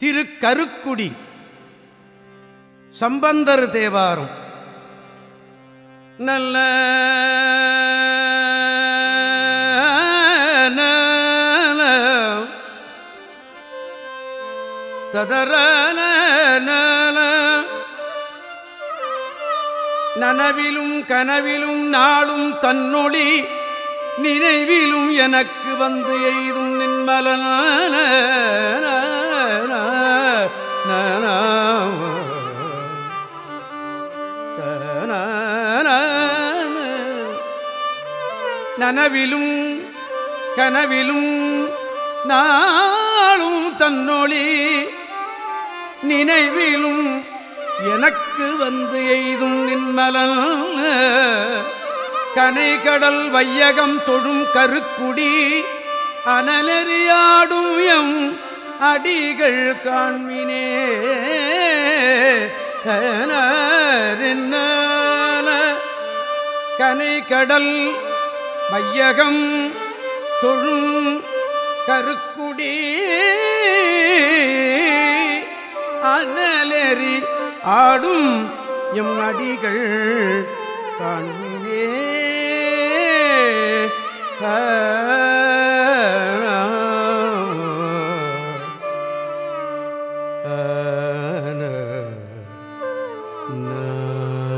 திரு கருக்குடி சம்பந்தர் தேவாரம். நல்ல ததர நனவிலும் கனவிலும் நாளும் தன்னொளி நினைவிலும் எனக்கு வந்து எய்தும் நின்மலன. நனவிலும் கனவிலும் நாளும் தன்னொழி நினைவிலும் எனக்கு வந்து எய்தும் நின்மலன் கனைகடல் வையகம் தொழும் கருக்குடி அனலெறியாடும் அடிகள் காண்மினே கனைகடல் வையகம் தொழும் கருக்குடி அனலெறி ஆடும் எம் அடிகள் காண்மினே. na na